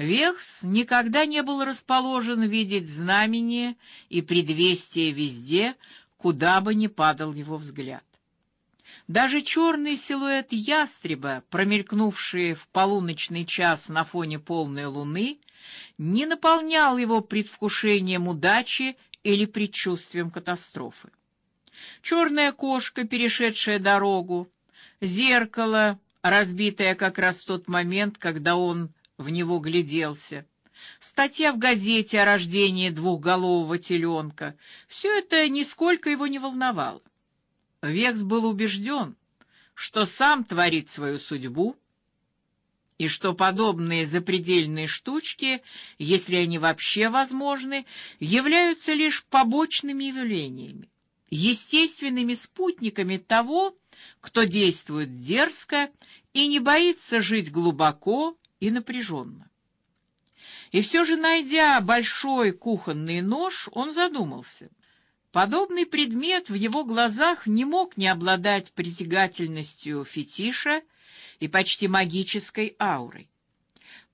Вехс никогда не был расположен видеть знамения и предвестия везде, куда бы ни падал его взгляд. Даже черный силуэт ястреба, промелькнувший в полуночный час на фоне полной луны, не наполнял его предвкушением удачи или предчувствием катастрофы. Черная кошка, перешедшая дорогу, зеркало, разбитое как раз в тот момент, когда он в него гляделся, статья в газете о рождении двухголового теленка — все это нисколько его не волновало. Векс был убежден, что сам творит свою судьбу и что подобные запредельные штучки, если они вообще возможны, являются лишь побочными явлениями, естественными спутниками того, кто действует дерзко и не боится жить глубоко и напряженно. И все же, найдя большой кухонный нож, он задумался. Подобный предмет в его глазах не мог не обладать притягательностью фетиша и почти магической аурой.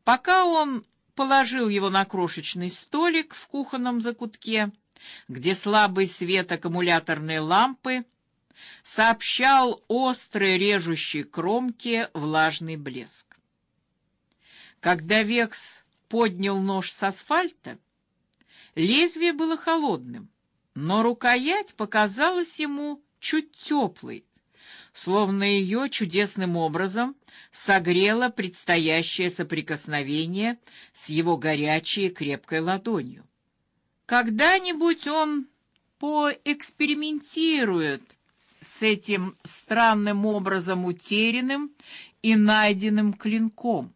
Пока он положил его на крошечный столик в кухонном закутке, где слабый свет аккумуляторной лампы сообщал острой режущей кромке влажный блеск. Когда Векс поднял нож с асфальта, лезвие было холодным, но рукоять показалась ему чуть теплой, словно ее чудесным образом согрело предстоящее соприкосновение с его горячей и крепкой ладонью. Когда-нибудь он поэкспериментирует с этим странным образом утерянным и найденным клинком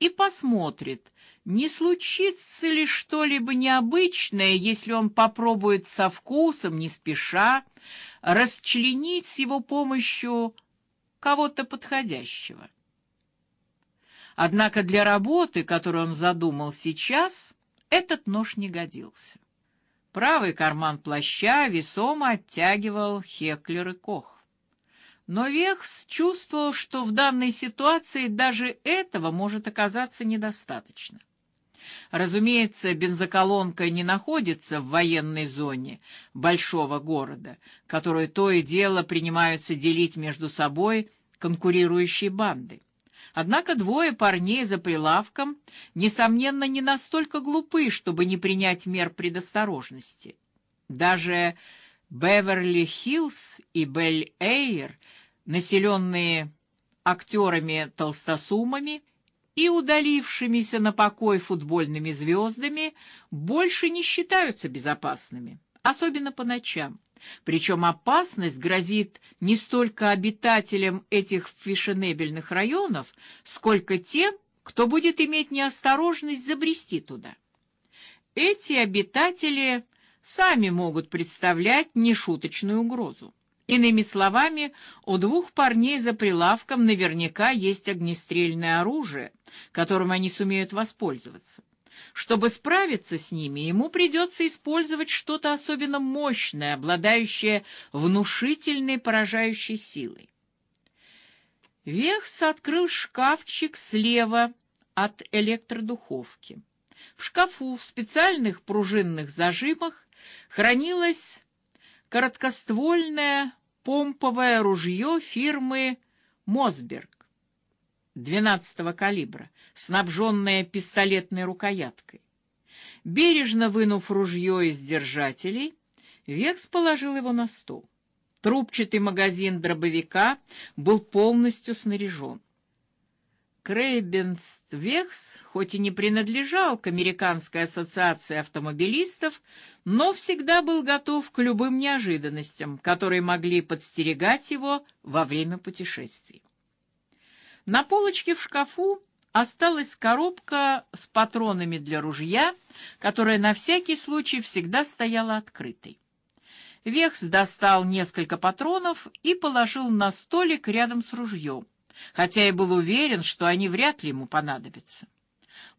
и посмотрит, не случится ли что-либо необычное, если он попробует со вкусом, не спеша, расчленить с его помощью кого-то подходящего. Однако для работы, которую он задумал сейчас, этот нож не годился. Правый карман плаща весомо оттягивал Хеклер и Кох. Но Вехс чувствовал, что в данной ситуации даже этого может оказаться недостаточно. Разумеется, бензоколонка не находится в военной зоне большого города, которую то и дело принимаются делить между собой конкурирующие банды. Однако двое парней за прилавком несомненно не настолько глупы, чтобы не принять мер предосторожности. Даже Беверли-Хиллз и Белл-Эйр, населенные актерами-толстосумами, и удалившимися на покой футбольными звездами больше не считаются безопасными, особенно по ночам. Причем опасность грозит не столько обитателям этих фешенебельных районов, сколько тем, кто будет иметь неосторожность забрести туда. Эти обитатели сами могут представлять нешуточную угрозу. Иными словами, у двух парней за прилавком наверняка есть огнестрельное оружие, которым они сумеют воспользоваться. Чтобы справиться с ними, ему придется использовать что-то особенно мощное, обладающее внушительной поражающей силой. Вехс открыл шкафчик слева от электродуховки. В шкафу в специальных пружинных зажимах хранилась короткоствольная помповое ружье фирмы Мосберг 12-го калибра, снабженное пистолетной рукояткой. Бережно вынув ружье из держателей, Векс положил его на стол. Трубчатый магазин дробовика был полностью снаряжен. Крейбенствехс, хоть и не принадлежал к американской ассоциации автомобилистов, но всегда был готов к любым неожиданностям, которые могли подстерегать его во время путешествий. На полочке в шкафу осталась коробка с патронами для ружья, которая на всякий случай всегда стояла открытой. Вехс достал несколько патронов и положил на столик рядом с ружьем хотя и был уверен, что они вряд ли ему понадобятся.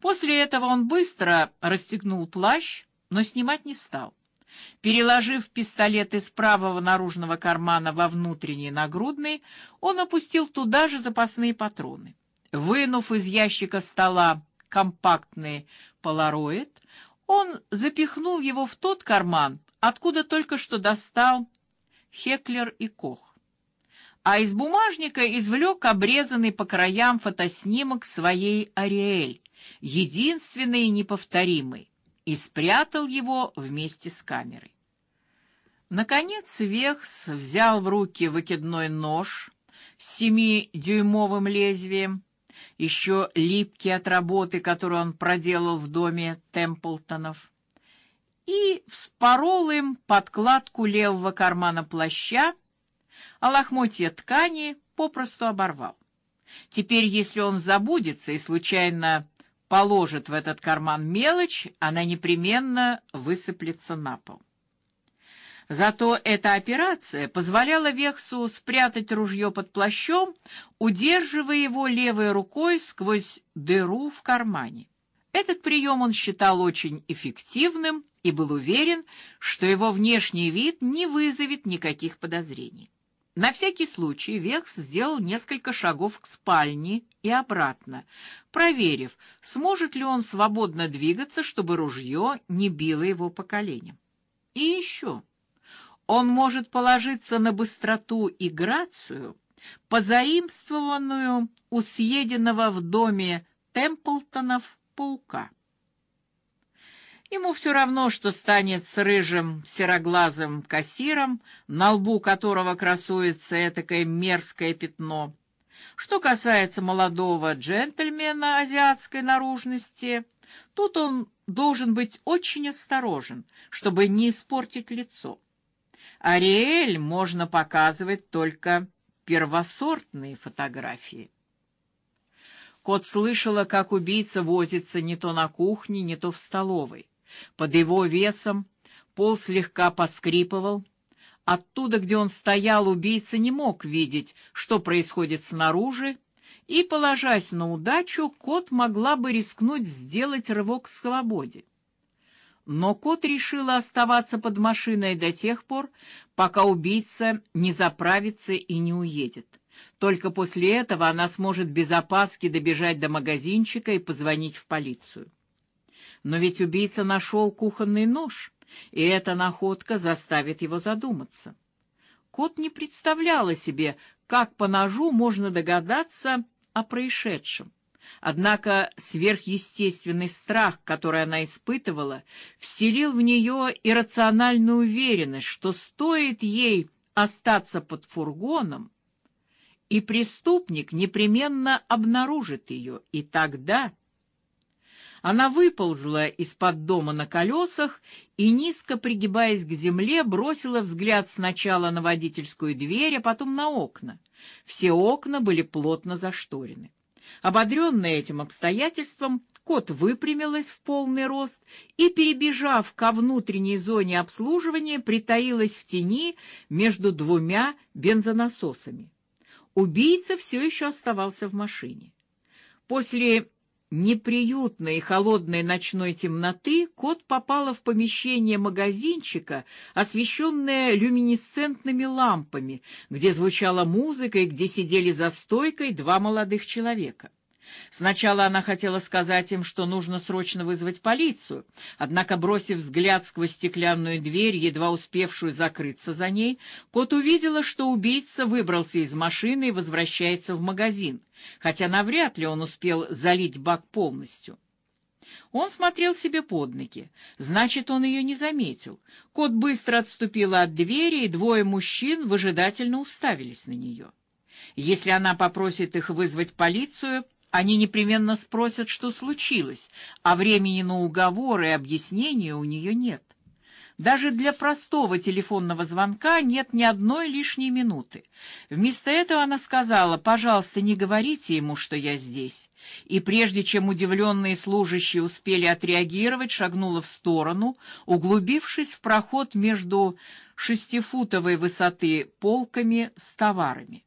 После этого он быстро расстегнул плащ, но снимать не стал. Переложив пистолет из правого наружного кармана во внутренний нагрудный, он опустил туда же запасные патроны. Вынув из ящика стола компактный полароид, он запихнул его в тот карман, откуда только что достал Хеклер и Кох. А из бумажника извлек обрезанный по краям фотоснимок своей Ариэль, единственный и неповторимый, и спрятал его вместе с камерой. Наконец Вехс взял в руки выкидной нож с семидюймовым лезвием, еще липкий от работы, которую он проделал в доме Темплтонов, и вспорол им подкладку левого кармана плаща, а лохмотья ткани попросту оборвал. Теперь, если он забудется и случайно положит в этот карман мелочь, она непременно высыплется на пол. Зато эта операция позволяла Вехсу спрятать ружье под плащом, удерживая его левой рукой сквозь дыру в кармане. Этот прием он считал очень эффективным и был уверен, что его внешний вид не вызовет никаких подозрений. На всякий случай Вехс сделал несколько шагов к спальне и обратно, проверив, сможет ли он свободно двигаться, чтобы ружье не било его по коленям. И еще он может положиться на быстроту и грацию, позаимствованную у съеденного в доме Темплтонов паука. Ему все равно, что станет с рыжим сероглазым кассиром, на лбу которого красуется этакое мерзкое пятно. Что касается молодого джентльмена азиатской наружности, тут он должен быть очень осторожен, чтобы не испортить лицо. Ариэль можно показывать только первосортные фотографии. Кот слышала, как убийца возится не то на кухне, не то в столовой. Под его весом пол слегка поскрипывал. Оттуда, где он стоял, убийца не мог видеть, что происходит снаружи, и, положась на удачу, кот могла бы рискнуть сделать рывок к свободе. Но кот решила оставаться под машиной до тех пор, пока убийца не заправится и не уедет. Только после этого она сможет без опаски добежать до магазинчика и позвонить в полицию. Но ведь убийца нашел кухонный нож, и эта находка заставит его задуматься. Кот не представляла себе, как по ножу можно догадаться о происшедшем. Однако сверхъестественный страх, который она испытывала, вселил в нее иррациональную уверенность, что стоит ей остаться под фургоном, и преступник непременно обнаружит ее, и тогда она выползла из-под дома на колесах и низко пригибаясь к земле, бросила взгляд сначала на водительскую дверь, а потом на окна. Все окна были плотно зашторены. Ободренная этим обстоятельством, кот выпрямилась в полный рост и, перебежав ко внутренней зоне обслуживания, притаилась в тени между двумя бензонасосами. Убийца все еще оставался в машине. После неприютной и холодной ночной темноты кот попала в помещение магазинчика, освещенное люминесцентными лампами, где звучала музыка и где сидели за стойкой два молодых человека. Сначала она хотела сказать им, что нужно срочно вызвать полицию, однако, бросив взгляд сквозь стеклянную дверь, едва успевшую закрыться за ней, кот увидела, что убийца выбрался из машины и возвращается в магазин, хотя навряд ли он успел залить бак полностью. Он смотрел себе под ноги. Значит, он ее не заметил. Кот быстро отступила от двери, и двое мужчин выжидательно уставились на нее. Если она попросит их вызвать полицию, они непременно спросят, что случилось, а времени на уговоры и объяснения у нее нет. Даже для простого телефонного звонка нет ни одной лишней минуты. Вместо этого она сказала: "Пожалуйста, не говорите ему, что я здесь". И прежде чем удивленные служащие успели отреагировать, шагнула в сторону, углубившись в проход между шестифутовой высоты полками с товарами.